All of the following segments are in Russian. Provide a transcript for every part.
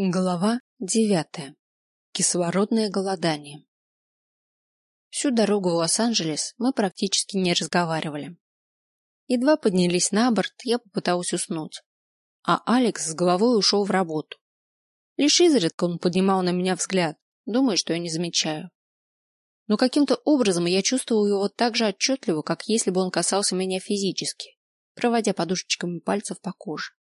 Глава девятая. Кислородное голодание. Всю дорогу в Лос-Анджелес мы практически не разговаривали. Едва поднялись на борт, я попыталась уснуть, а Алекс с головой ушел в работу. Лишь изредка он поднимал на меня взгляд, думая, что я не замечаю. Но каким-то образом я чувствовал его так же отчетливо, как если бы он касался меня физически, проводя подушечками пальцев по коже.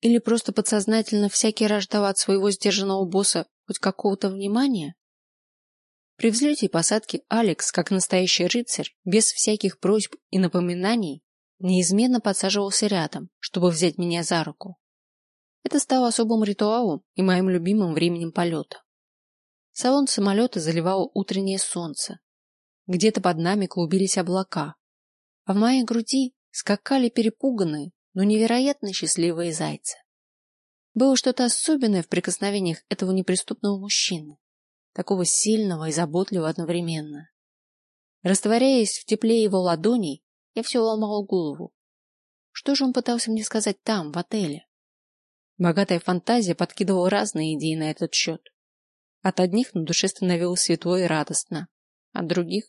Или просто подсознательно всякий раз ждал от своего сдержанного босса хоть какого-то внимания? При взлете и посадке Алекс, как настоящий рыцарь, без всяких просьб и напоминаний, неизменно подсаживался рядом, чтобы взять меня за руку. Это стало особым ритуалом и моим любимым временем полета. Салон самолета заливало утреннее солнце. Где-то под нами клубились облака, а в моей груди скакали перепуганные, но невероятно счастливые зайцы. Было что-то особенное в прикосновениях этого неприступного мужчины, такого сильного и заботливого одновременно. Растворяясь в тепле его ладоней, я все ломала голову. Что же он пытался мне сказать там, в отеле? Богатая фантазия подкидывала разные идеи на этот счет. От одних на душе становилось светло и радостно, от других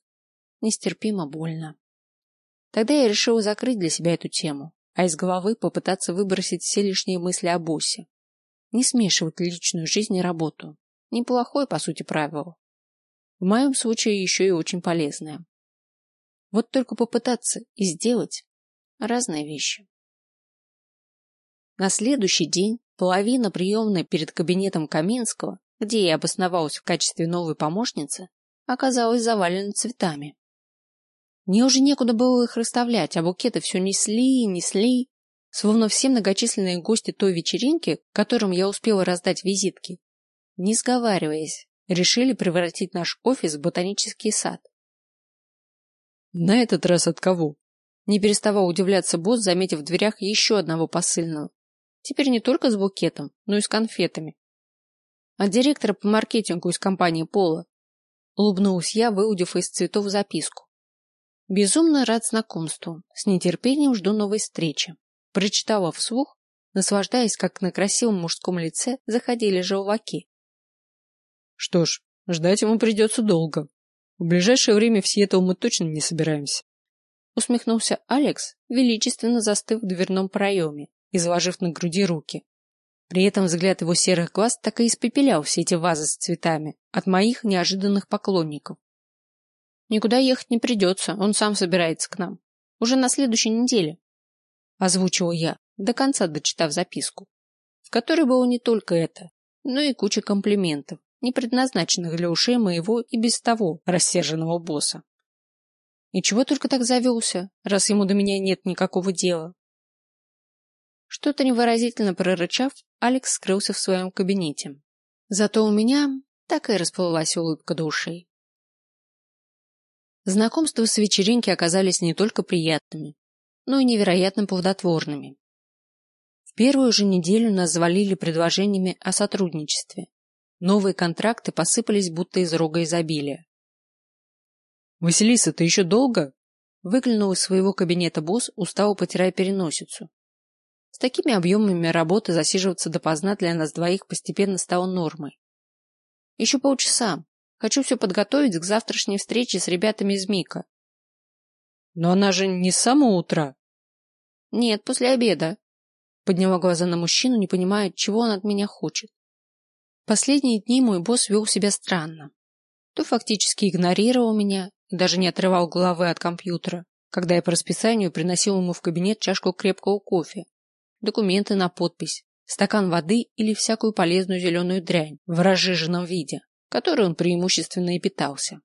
нестерпимо больно. Тогда я решила закрыть для себя эту тему а из головы попытаться выбросить все лишние мысли о боссе. Не смешивать личную жизнь и работу. Неплохое, по сути, правило. В моем случае еще и очень полезное. Вот только попытаться и сделать разные вещи. На следующий день половина приемной перед кабинетом Каминского, где я обосновалась в качестве новой помощницы, оказалась завалена цветами. Мне уже некуда было их расставлять, а букеты все несли и несли, словно все многочисленные гости той вечеринки, которым я успела раздать визитки, не сговариваясь, решили превратить наш офис в ботанический сад. На этот раз от кого? Не переставал удивляться босс, заметив в дверях еще одного посыльного. Теперь не только с букетом, но и с конфетами. От директора по маркетингу из компании Пола. Улыбнулась я, выудив из цветов записку. Безумно рад знакомству. С нетерпением жду новой встречи. Прочитала вслух, наслаждаясь, как на красивом мужском лице заходили желваки. Что ж, ждать ему придется долго. В ближайшее время в Сиэтл мы точно не собираемся. Усмехнулся Алекс, величественно застыв в дверном проеме, изложив на груди руки. При этом взгляд его серых глаз так и испепелял все эти вазы с цветами от моих неожиданных поклонников. Никуда ехать не придется, он сам собирается к нам. Уже на следующей неделе. Озвучила я, до конца дочитав записку, в которой было не только это, но и куча комплиментов, не предназначенных для ушей моего и без того рассерженного босса. И чего только так завелся, раз ему до меня нет никакого дела. Что-то невыразительно прорычав, Алекс скрылся в своем кабинете. Зато у меня так и расплылась улыбка до ушей. Знакомства с вечеринки оказались не только приятными, но и невероятно плодотворными. В первую же неделю нас завалили предложениями о сотрудничестве. Новые контракты посыпались будто из рога изобилия. «Василиса, ты еще долго?» Выглянул из своего кабинета босс, устало потирая переносицу. С такими объемами работы засиживаться допоздна для нас двоих постепенно стало нормой. Еще полчаса, Хочу все подготовить к завтрашней встрече с ребятами из МИКа. Но она же не с самого утра. Нет, после обеда. Подняла глаза на мужчину, не понимая, чего он от меня хочет. Последние дни мой босс вел себя странно. То фактически игнорировал меня и даже не отрывал головы от компьютера, когда я по расписанию приносил ему в кабинет чашку крепкого кофе, документы на подпись, стакан воды или всякую полезную зеленую дрянь в разжиженном виде которой он преимущественно и питался.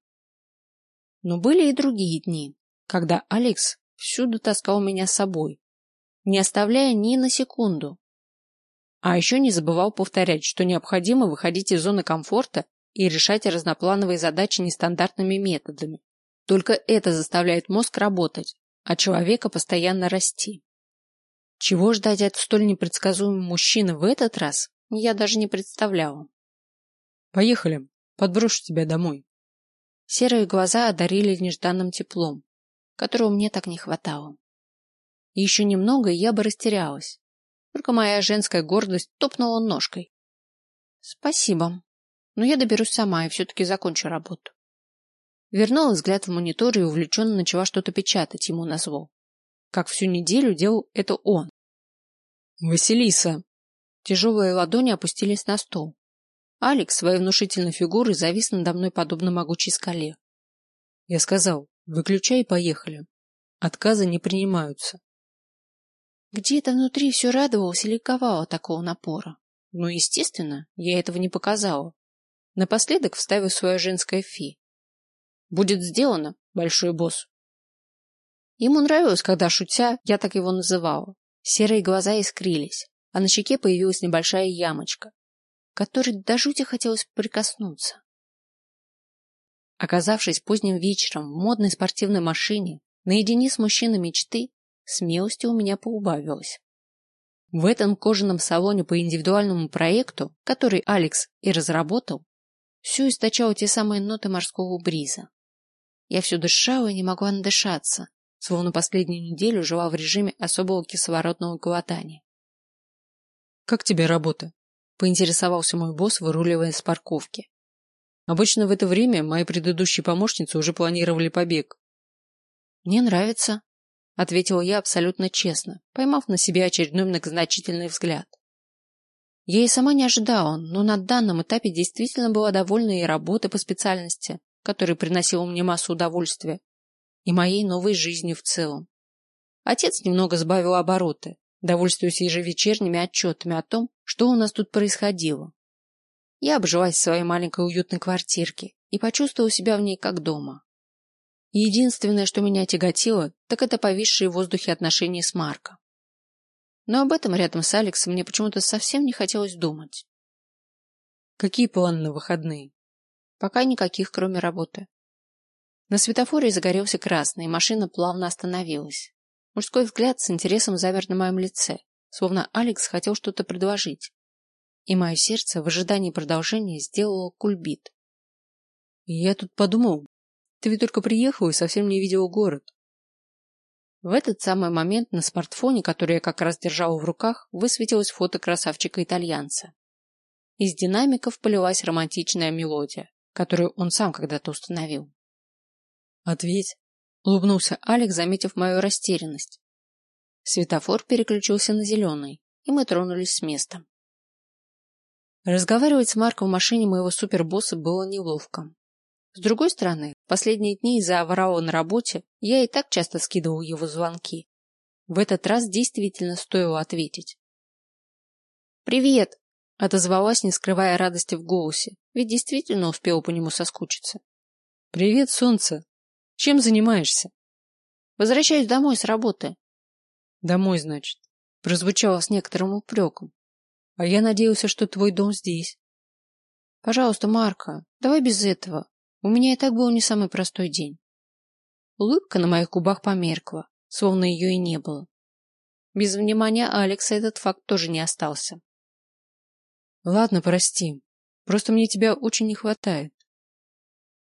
Но были и другие дни, когда Алекс всюду таскал меня с собой, не оставляя ни на секунду. А еще не забывал повторять, что необходимо выходить из зоны комфорта и решать разноплановые задачи нестандартными методами. Только это заставляет мозг работать, а человека постоянно расти. Чего ждать от столь непредсказуемого мужчины в этот раз, я даже не представляла. Поехали. Подброшу тебя домой. Серые глаза одарили нежданным теплом, которого мне так не хватало. еще немного, и я бы растерялась. Только моя женская гордость топнула ножкой. Спасибо. Но я доберусь сама и все-таки закончу работу. Вернула взгляд в монитор и увлеченно начала что-то печатать ему на зло. Как всю неделю делал это он. Василиса. Тяжелые ладони опустились на стол. Алекс своей внушительной фигурой завис надо мной подобно могучей скале. Я сказал, выключай и поехали. Отказы не принимаются. Где-то внутри все радовалось и ликовало такого напора. Но, естественно, я этого не показала. Напоследок вставил свое женское фи. Будет сделано, большой босс. Ему нравилось, когда, шутя, я так его называла. Серые глаза искрились, а на щеке появилась небольшая ямочка, которой до жути хотелось прикоснуться. Оказавшись поздним вечером в модной спортивной машине, наедине с мужчиной мечты, смелости у меня поубавилось. В этом кожаном салоне по индивидуальному проекту, который Алекс и разработал, все источало те самые ноты морского бриза. Я все дышала и не могла надышаться, словно последнюю неделю жила в режиме особого кислородного голодания. «Как тебе работа?» — поинтересовался мой босс, выруливая с парковки. Обычно в это время мои предыдущие помощницы уже планировали побег. «Мне нравится», — ответила я абсолютно честно, поймав на себе очередной многозначительный взгляд. Я и сама не ожидала, но на данном этапе действительно была довольна и работой по специальности, которая приносила мне массу удовольствия, и моей новой жизнью в целом. Отец немного сбавил обороты, довольствуясь ежевечерними отчетами о том, что у нас тут происходило. Я обжилась в своей маленькой уютной квартирке и почувствовала себя в ней как дома. Единственное, что меня тяготило, так это повисшие в воздухе отношения с Марко. Но об этом рядом с Алексом мне почему-то совсем не хотелось думать. Какие планы на выходные? Пока никаких, кроме работы. На светофоре загорелся красный, и машина плавно остановилась. Мужской взгляд с интересом замер на моем лице, словно Алекс хотел что-то предложить. И мое сердце в ожидании продолжения сделало кульбит. я тут подумал, ты ведь только приехал и совсем не видел город. В этот самый момент на смартфоне, который я как раз держал в руках, высветилось фото красавчика-итальянца. Из динамиков полилась романтичная мелодия, которую он сам когда-то установил. «Ответь», — улыбнулся Алекс, заметив мою растерянность. Светофор переключился на зеленый, и мы тронулись с места. Разговаривать с Марком в машине моего супербосса было неловко. С другой стороны, последние дни из-за аврала на работе я и так часто скидывал его звонки. В этот раз действительно стоило ответить. «Привет!» — отозвалась, не скрывая радости в голосе, ведь действительно успела по нему соскучиться. «Привет, солнце! Чем занимаешься?» «Возвращаюсь домой с работы». «Домой, значит?» — прозвучало с некоторым упреком. «А я надеялся, что твой дом здесь». «Пожалуйста, Марка, давай без этого. У меня и так был не самый простой день. Улыбка на моих губах померкла, словно ее и не было. Без внимания Алекса этот факт тоже не остался. Ладно, прости. Просто мне тебя очень не хватает.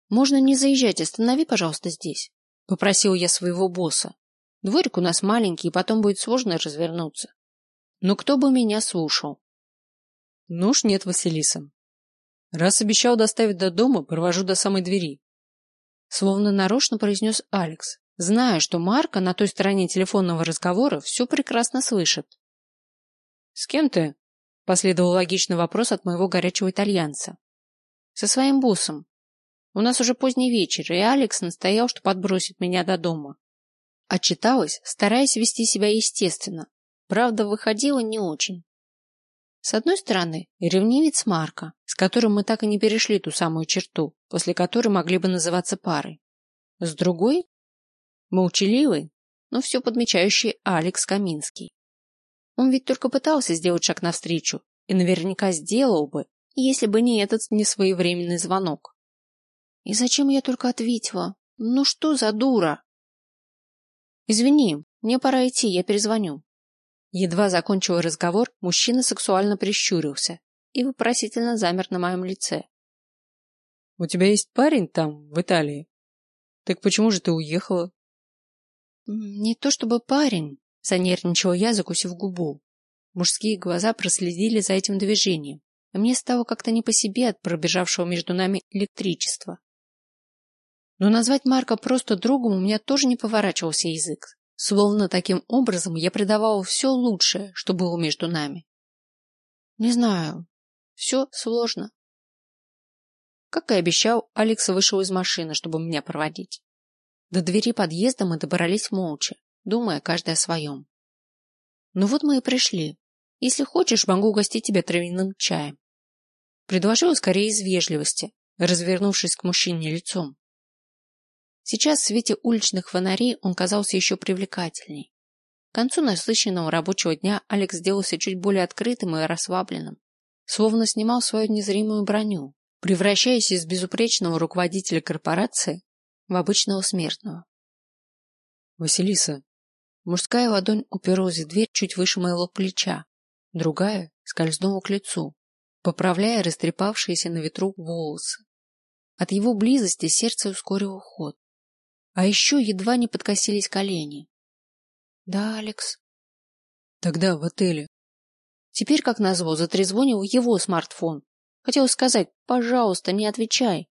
Можно не заезжать, останови, пожалуйста, здесь, попросил я своего босса. Дворик у нас маленький, и потом будет сложно развернуться. Но кто бы меня слушал? Ну уж нет, Василиса. Раз обещал доставить до дома, провожу до самой двери. Словно нарочно произнес Алекс, зная, что Марка на той стороне телефонного разговора все прекрасно слышит. «С кем ты?» – последовал логичный вопрос от моего горячего итальянца. «Со своим боссом. У нас уже поздний вечер, и Алекс настоял, что подбросит меня до дома». Отчиталась, стараясь вести себя естественно. Правда, выходила не очень. С одной стороны, ревнивец Марка, с которым мы так и не перешли ту самую черту, после которой могли бы называться парой. С другой – молчаливый, но все подмечающий Алекс Каминский. Он ведь только пытался сделать шаг навстречу, и наверняка сделал бы, если бы не этот несвоевременный звонок. И зачем я только ответила? Ну что за дура? Извини, мне пора идти, я перезвоню. Едва закончил разговор, мужчина сексуально прищурился и вопросительно замер на моем лице. — У тебя есть парень там, в Италии? Так почему же ты уехала? — Не то чтобы парень, — занервничала я, закусив губу. Мужские глаза проследили за этим движением, и мне стало как-то не по себе от пробежавшего между нами электричества. Но назвать Марка просто другом у меня тоже не поворачивался язык, словно таким образом я придавала все лучшее, что было между нами. Не знаю, все сложно. Как и обещал, Алекс вышел из машины, чтобы меня проводить. До двери подъезда мы добрались молча, думая каждый о своем. Ну вот мы и пришли. Если хочешь, могу угостить тебя травяным чаем. Предложила скорее из вежливости, развернувшись к мужчине лицом. Сейчас в свете уличных фонарей он казался еще привлекательней. К концу насыщенного рабочего дня Алекс сделался чуть более открытым и расслабленным, словно снимал свою незримую броню, превращаясь из безупречного руководителя корпорации в обычного смертного. Василиса. Мужская ладонь уперлась в дверь чуть выше моего плеча, другая скользнула к лицу, поправляя растрепавшиеся на ветру волосы. От его близости сердце ускорило ход. А еще едва не подкосились колени. Да, Алекс. Тогда в отеле. Теперь, как назло, затрезвонил его смартфон. Хотел сказать, пожалуйста, не отвечай.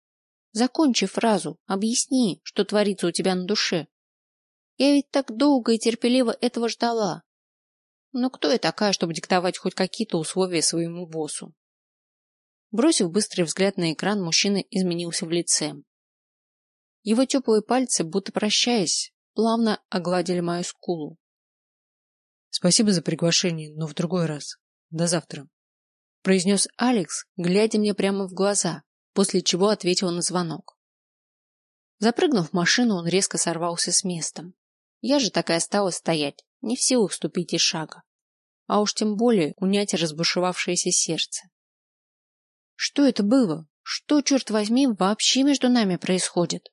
Закончи фразу, объясни, что творится у тебя на душе. Я ведь так долго и терпеливо этого ждала. Но кто я такая, чтобы диктовать хоть какие-то условия своему боссу? Бросив быстрый взгляд на экран, мужчина изменился в лице. Его теплые пальцы, будто прощаясь, плавно огладили мою скулу. Спасибо за приглашение, но в другой раз. До завтра. Произнес Алекс, глядя мне прямо в глаза, после чего ответил на звонок. Запрыгнув в машину, он резко сорвался с места. Я же так и осталась стоять, не в силах вступить и шага. А уж тем более унять разбушевавшееся сердце. Что это было? Что, черт возьми, вообще между нами происходит?